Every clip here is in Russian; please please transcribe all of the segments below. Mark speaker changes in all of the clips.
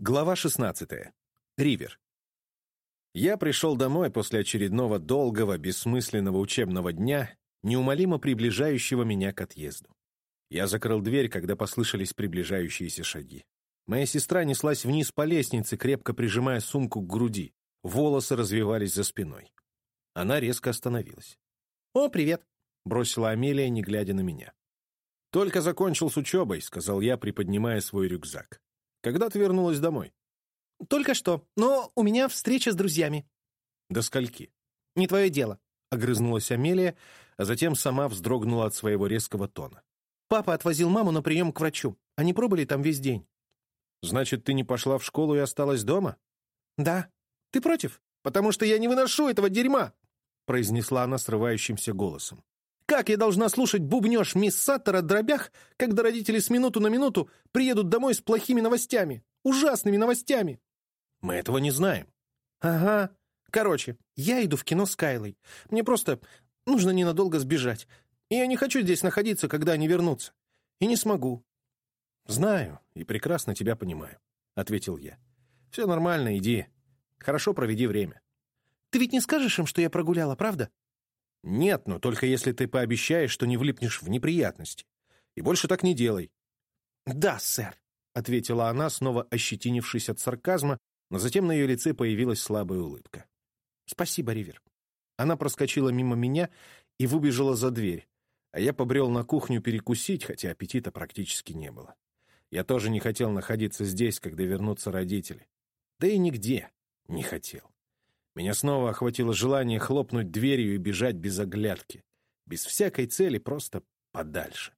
Speaker 1: Глава 16. Ривер. Я пришел домой после очередного долгого, бессмысленного учебного дня, неумолимо приближающего меня к отъезду. Я закрыл дверь, когда послышались приближающиеся шаги. Моя сестра неслась вниз по лестнице, крепко прижимая сумку к груди. Волосы развивались за спиной. Она резко остановилась.
Speaker 2: «О, привет!»
Speaker 1: — бросила Амелия, не глядя на меня. «Только закончил с учебой», — сказал я, приподнимая свой рюкзак. Когда ты вернулась домой?
Speaker 2: Только что, но у меня встреча с друзьями.
Speaker 1: До скольки?
Speaker 2: Не твое дело.
Speaker 1: Огрызнулась Амелия, а затем сама вздрогнула от своего резкого тона.
Speaker 2: Папа отвозил маму на прием к врачу. Они пробыли там весь день.
Speaker 1: Значит, ты не пошла в школу и осталась дома?
Speaker 2: Да. Ты против? Потому что я не выношу этого дерьма,
Speaker 1: произнесла она срывающимся голосом.
Speaker 2: Как я должна слушать бубнёж мисс Саттер о дробях, когда родители с минуту на минуту приедут домой с плохими новостями? Ужасными новостями!»
Speaker 1: «Мы этого не знаем».
Speaker 2: «Ага. Короче, я иду в кино с Кайлой. Мне просто нужно ненадолго сбежать. И я не хочу здесь находиться, когда они вернутся. И не смогу».
Speaker 1: «Знаю и прекрасно тебя понимаю», — ответил я. «Все нормально, иди. Хорошо проведи время».
Speaker 2: «Ты ведь не скажешь им, что я прогуляла, правда?»
Speaker 1: «Нет, но только если ты пообещаешь, что не влипнешь в неприятности. И больше так не делай».
Speaker 2: «Да, сэр», — ответила
Speaker 1: она, снова ощетинившись от сарказма, но затем на ее лице появилась слабая улыбка.
Speaker 2: «Спасибо, Ривер».
Speaker 1: Она проскочила мимо меня и выбежала за дверь, а я побрел на кухню перекусить, хотя аппетита практически не было. Я тоже не хотел находиться здесь, когда вернутся родители. Да и нигде не хотел. Меня снова охватило желание хлопнуть дверью и бежать без оглядки. Без всякой цели, просто подальше.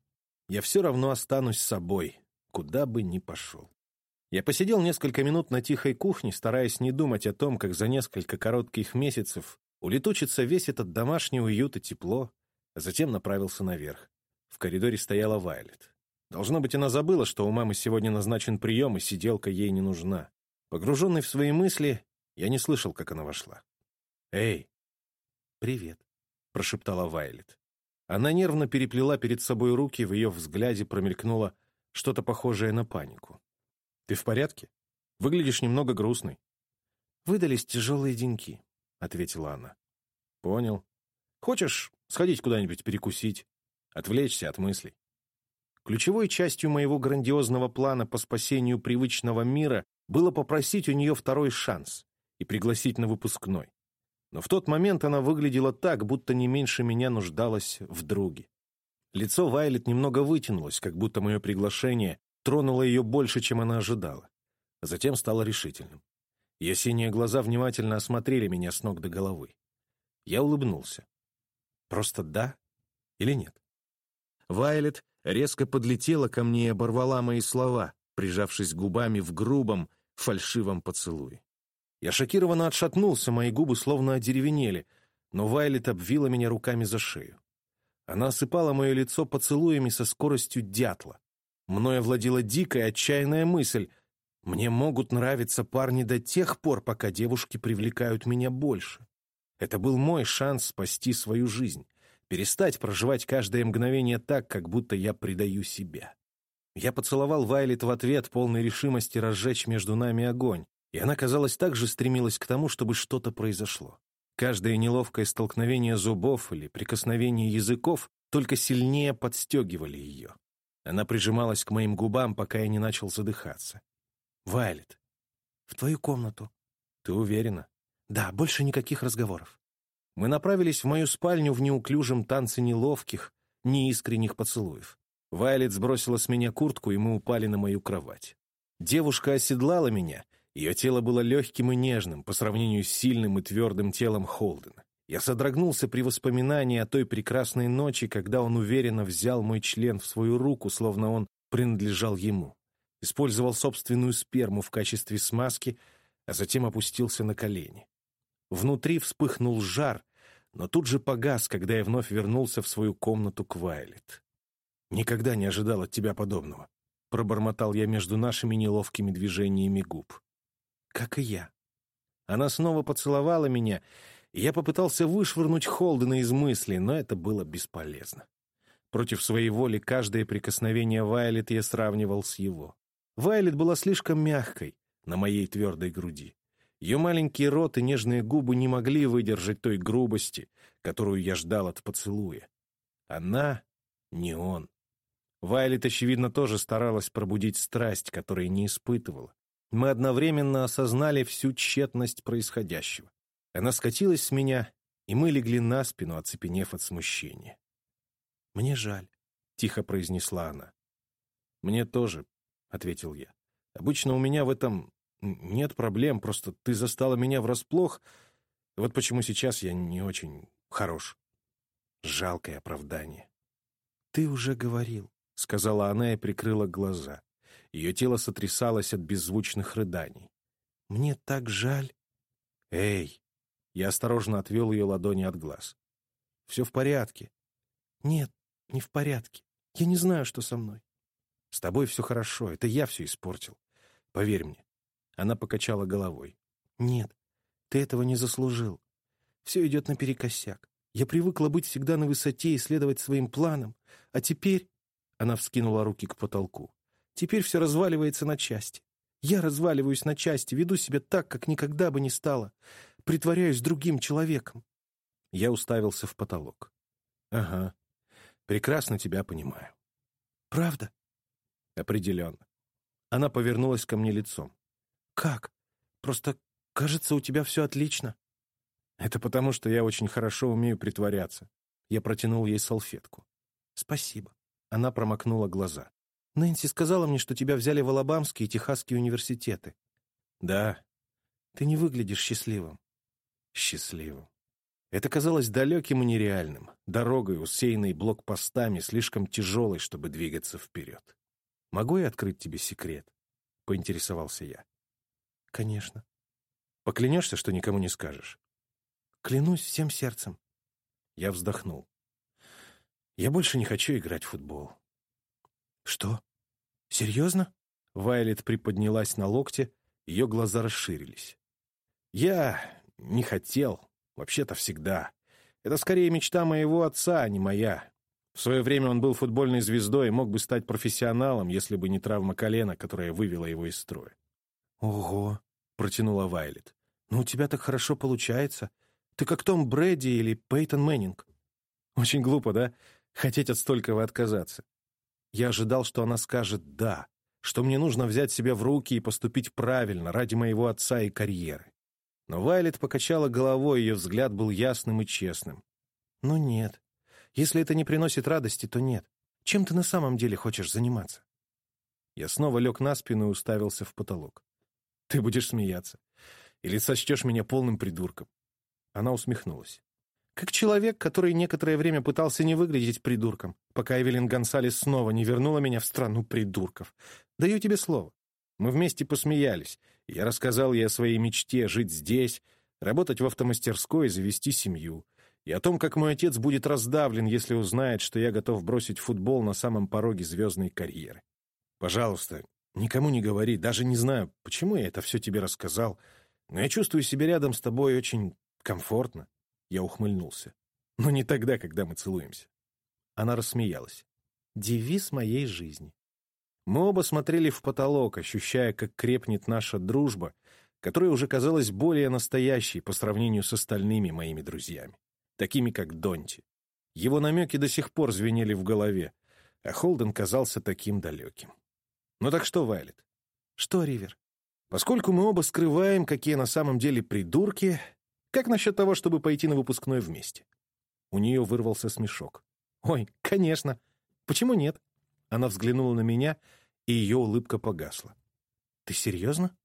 Speaker 1: Я все равно останусь собой, куда бы ни пошел. Я посидел несколько минут на тихой кухне, стараясь не думать о том, как за несколько коротких месяцев улетучится весь этот домашний уют и тепло, а затем направился наверх. В коридоре стояла Вайлет. Должно быть, она забыла, что у мамы сегодня назначен прием, и сиделка ей не нужна. Погруженный в свои мысли, я не слышал, как она вошла. «Эй!»
Speaker 2: «Привет», —
Speaker 1: прошептала Вайлет. Она нервно переплела перед собой руки, в ее взгляде промелькнуло что-то похожее на панику. «Ты в порядке? Выглядишь немного грустной».
Speaker 2: «Выдались тяжелые деньки», — ответила она.
Speaker 1: «Понял. Хочешь сходить куда-нибудь перекусить, отвлечься от мыслей?» Ключевой частью моего грандиозного плана по спасению привычного мира было попросить у нее второй шанс и пригласить на выпускной. Но в тот момент она выглядела так, будто не меньше меня нуждалась в друге. Лицо Вайлет немного вытянулось, как будто мое приглашение тронуло ее больше, чем она ожидала. Затем стало решительным. Ее синие глаза внимательно осмотрели меня с ног до головы. Я улыбнулся. Просто да или нет? Вайлет резко подлетела ко мне и оборвала мои слова, прижавшись губами в грубом, фальшивом поцелуе. Я шокированно отшатнулся, мои губы словно одеревенели, но Вайлет обвила меня руками за шею. Она осыпала мое лицо поцелуями со скоростью дятла. Мною овладела дикая, отчаянная мысль. Мне могут нравиться парни до тех пор, пока девушки привлекают меня больше. Это был мой шанс спасти свою жизнь, перестать проживать каждое мгновение так, как будто я предаю себя. Я поцеловал Вайлет в ответ, полной решимости разжечь между нами огонь, и она, казалось, также стремилась к тому, чтобы что-то произошло. Каждое неловкое столкновение зубов или прикосновение языков только сильнее подстегивали ее. Она прижималась к моим губам, пока я не начал задыхаться. «Вайлет,
Speaker 2: в твою комнату».
Speaker 1: «Ты уверена?»
Speaker 2: «Да, больше никаких разговоров».
Speaker 1: Мы направились в мою спальню в неуклюжем танце неловких, неискренних поцелуев. Вайлет сбросила с меня куртку, и мы упали на мою кровать. Девушка оседлала меня — ее тело было легким и нежным по сравнению с сильным и твердым телом Холдена. Я содрогнулся при воспоминании о той прекрасной ночи, когда он уверенно взял мой член в свою руку, словно он принадлежал ему. Использовал собственную сперму в качестве смазки, а затем опустился на колени. Внутри вспыхнул жар, но тут же погас, когда я вновь вернулся в свою комнату к Вайлет. «Никогда не ожидал от тебя подобного», — пробормотал я между нашими неловкими движениями губ
Speaker 2: как и я.
Speaker 1: Она снова поцеловала меня, и я попытался вышвырнуть Холдена из мысли, но это было бесполезно. Против своей воли каждое прикосновение Вайлет я сравнивал с его. Вайлет была слишком мягкой, на моей твердой груди. Ее маленький рот и нежные губы не могли выдержать той грубости, которую я ждал от поцелуя. Она — не он. Вайлет, очевидно, тоже старалась пробудить страсть, которой не испытывала. Мы одновременно осознали всю тщетность происходящего. Она скатилась с меня, и мы легли на спину, оцепенев от смущения.
Speaker 2: «Мне жаль», —
Speaker 1: тихо произнесла она. «Мне тоже», — ответил я. «Обычно у меня в этом нет проблем, просто ты застала меня врасплох. Вот почему сейчас я не очень хорош. Жалкое оправдание».
Speaker 2: «Ты уже говорил», — сказала она и прикрыла глаза.
Speaker 1: Ее тело сотрясалось от беззвучных рыданий.
Speaker 2: «Мне так жаль».
Speaker 1: «Эй!» Я осторожно отвел ее ладони от глаз. «Все в порядке».
Speaker 2: «Нет, не в порядке. Я не знаю, что со мной».
Speaker 1: «С тобой все хорошо. Это я все испортил. Поверь мне». Она покачала головой.
Speaker 2: «Нет, ты этого не заслужил. Все идет наперекосяк. Я привыкла быть всегда на высоте и следовать своим планам. А теперь...» Она вскинула руки к потолку. Теперь все разваливается на части. Я разваливаюсь на части, веду себя так, как никогда бы не стала. Притворяюсь другим человеком.
Speaker 1: Я уставился в потолок. Ага. Прекрасно тебя понимаю.
Speaker 2: Правда?
Speaker 1: Определенно. Она повернулась ко мне лицом.
Speaker 2: Как? Просто кажется, у тебя все отлично.
Speaker 1: Это потому, что я очень хорошо умею притворяться. Я протянул ей салфетку.
Speaker 2: Спасибо.
Speaker 1: Она промокнула глаза.
Speaker 2: Нэнси сказала мне, что тебя взяли в Алабамские и Техасские университеты.
Speaker 1: Да.
Speaker 2: Ты не выглядишь счастливым.
Speaker 1: Счастливым. Это казалось далеким и нереальным, дорогой, усеянной блокпостами, слишком тяжелой, чтобы двигаться вперед. «Могу я открыть тебе секрет?» — поинтересовался я.
Speaker 2: «Конечно».
Speaker 1: «Поклянешься, что никому не скажешь?»
Speaker 2: «Клянусь всем сердцем».
Speaker 1: Я вздохнул. «Я больше не хочу играть в футбол.
Speaker 2: «Что? Серьезно?»
Speaker 1: Вайлет приподнялась на локте, ее глаза расширились. «Я не хотел. Вообще-то всегда. Это скорее мечта моего отца, а не моя. В свое время он был футбольной звездой и мог бы стать профессионалом, если бы не травма колена, которая вывела его из строя».
Speaker 2: «Ого!» — протянула Вайлет. «Ну, у тебя так хорошо получается. Ты как Том Брэди или Пейтон Мэннинг».
Speaker 1: «Очень глупо, да? Хотеть от столького отказаться. Я ожидал, что она скажет «да», что мне нужно взять себя в руки и поступить правильно ради моего отца и карьеры. Но Вайлет покачала головой, ее взгляд был ясным и честным.
Speaker 2: «Ну нет. Если это не приносит радости, то нет. Чем ты на самом деле хочешь заниматься?»
Speaker 1: Я снова лег на спину и уставился в потолок. «Ты будешь смеяться. Или сочтешь меня полным придурком?» Она усмехнулась.
Speaker 2: Как человек, который некоторое время пытался не выглядеть придурком, пока Эвелин Гонсалес снова не вернула меня в страну придурков. Даю тебе слово.
Speaker 1: Мы вместе посмеялись. Я рассказал ей о своей мечте жить здесь, работать в автомастерской и завести семью. И о том, как мой отец будет раздавлен, если узнает, что я готов бросить футбол на самом пороге звездной карьеры. Пожалуйста, никому не говори, даже не знаю, почему я это все тебе рассказал, но я чувствую себя рядом с тобой очень комфортно. Я ухмыльнулся. Но не тогда, когда мы целуемся. Она рассмеялась.
Speaker 2: Девиз моей жизни.
Speaker 1: Мы оба смотрели в потолок, ощущая, как крепнет наша дружба, которая уже казалась более настоящей по сравнению с остальными моими друзьями, такими как Донти. Его намеки до сих пор звенели в голове, а Холден казался таким далеким. Ну так что, Вайлет?
Speaker 2: Что, Ривер?
Speaker 1: Поскольку мы оба скрываем, какие на самом деле придурки, как насчет того, чтобы пойти на выпускной вместе?» У нее вырвался смешок.
Speaker 2: «Ой, конечно. Почему нет?»
Speaker 1: Она взглянула на меня, и ее улыбка погасла.
Speaker 2: «Ты серьезно?»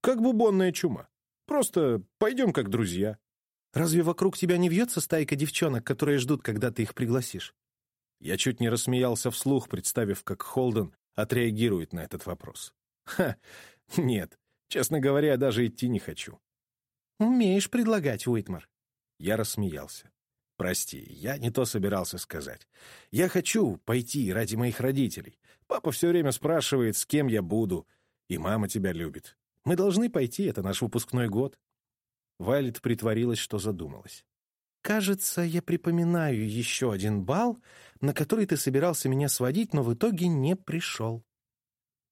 Speaker 1: «Как бубонная чума. Просто пойдем как друзья».
Speaker 2: «Разве вокруг тебя не вьется стайка девчонок, которые ждут, когда ты их пригласишь?»
Speaker 1: Я чуть не рассмеялся вслух, представив, как Холден отреагирует на этот вопрос. «Ха, нет, честно говоря, даже идти не хочу.
Speaker 2: «Умеешь предлагать, Уитмар».
Speaker 1: Я рассмеялся. «Прости, я не то собирался сказать. Я хочу пойти ради моих родителей. Папа все время спрашивает, с кем я буду. И мама тебя любит. Мы должны пойти, это наш выпускной год». Вайлет притворилась, что задумалась.
Speaker 2: «Кажется, я припоминаю еще один бал, на который ты собирался меня сводить, но в итоге не пришел».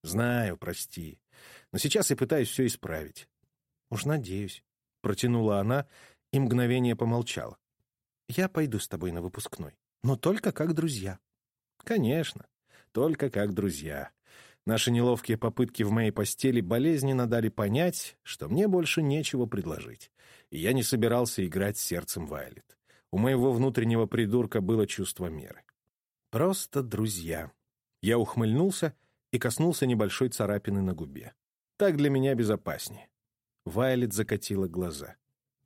Speaker 1: «Знаю, прости. Но сейчас я пытаюсь все исправить.
Speaker 2: Уж надеюсь.
Speaker 1: Протянула она и мгновение помолчала.
Speaker 2: Я пойду с тобой на выпускной, но только как друзья.
Speaker 1: Конечно, только как друзья. Наши неловкие попытки в моей постели болезненно дали понять, что мне больше нечего предложить. И я не собирался играть с сердцем Вайлет. У моего внутреннего придурка было чувство меры. Просто друзья. Я ухмыльнулся и коснулся небольшой царапины на губе. Так для меня безопаснее. Вайлет закатила глаза.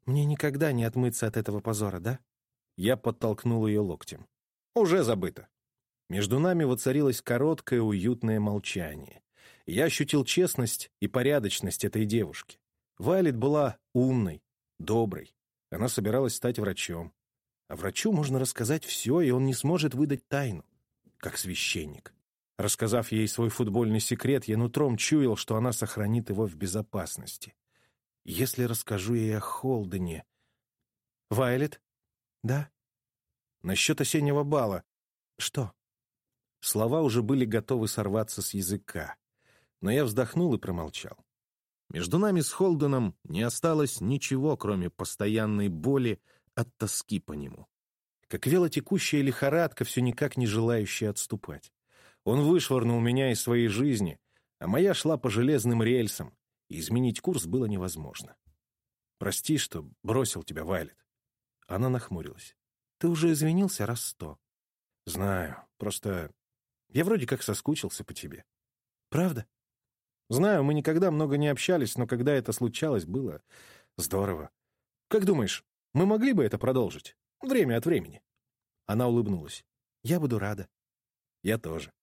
Speaker 2: «Мне никогда не отмыться от этого позора, да?»
Speaker 1: Я подтолкнул ее локтем. «Уже забыто». Между нами воцарилось короткое уютное молчание. Я ощутил честность и порядочность этой девушки. Вайлет была умной, доброй. Она собиралась стать врачом. А врачу можно рассказать все, и он не сможет выдать тайну, как священник. Рассказав ей свой футбольный секрет, я нутром чуял, что она сохранит его в безопасности. Если расскажу ей о Холдене... «Вайлет?»
Speaker 2: «Да?»
Speaker 1: «Насчет осеннего бала».
Speaker 2: «Что?»
Speaker 1: Слова уже были готовы сорваться с языка, но я вздохнул и промолчал. Между нами с Холденом не осталось ничего, кроме постоянной боли от тоски по нему. Как велотекущая лихорадка, все никак не желающая отступать. Он вышвырнул меня из своей жизни, а моя шла по железным рельсам, изменить курс было невозможно. «Прости, что бросил тебя, Вайлет». Она нахмурилась.
Speaker 2: «Ты уже извинился раз сто».
Speaker 1: «Знаю, просто я вроде как соскучился по тебе».
Speaker 2: «Правда?»
Speaker 1: «Знаю, мы никогда много не общались, но когда это случалось, было здорово. Как думаешь, мы могли бы это продолжить? Время от времени?» Она улыбнулась.
Speaker 2: «Я буду рада».
Speaker 1: «Я тоже».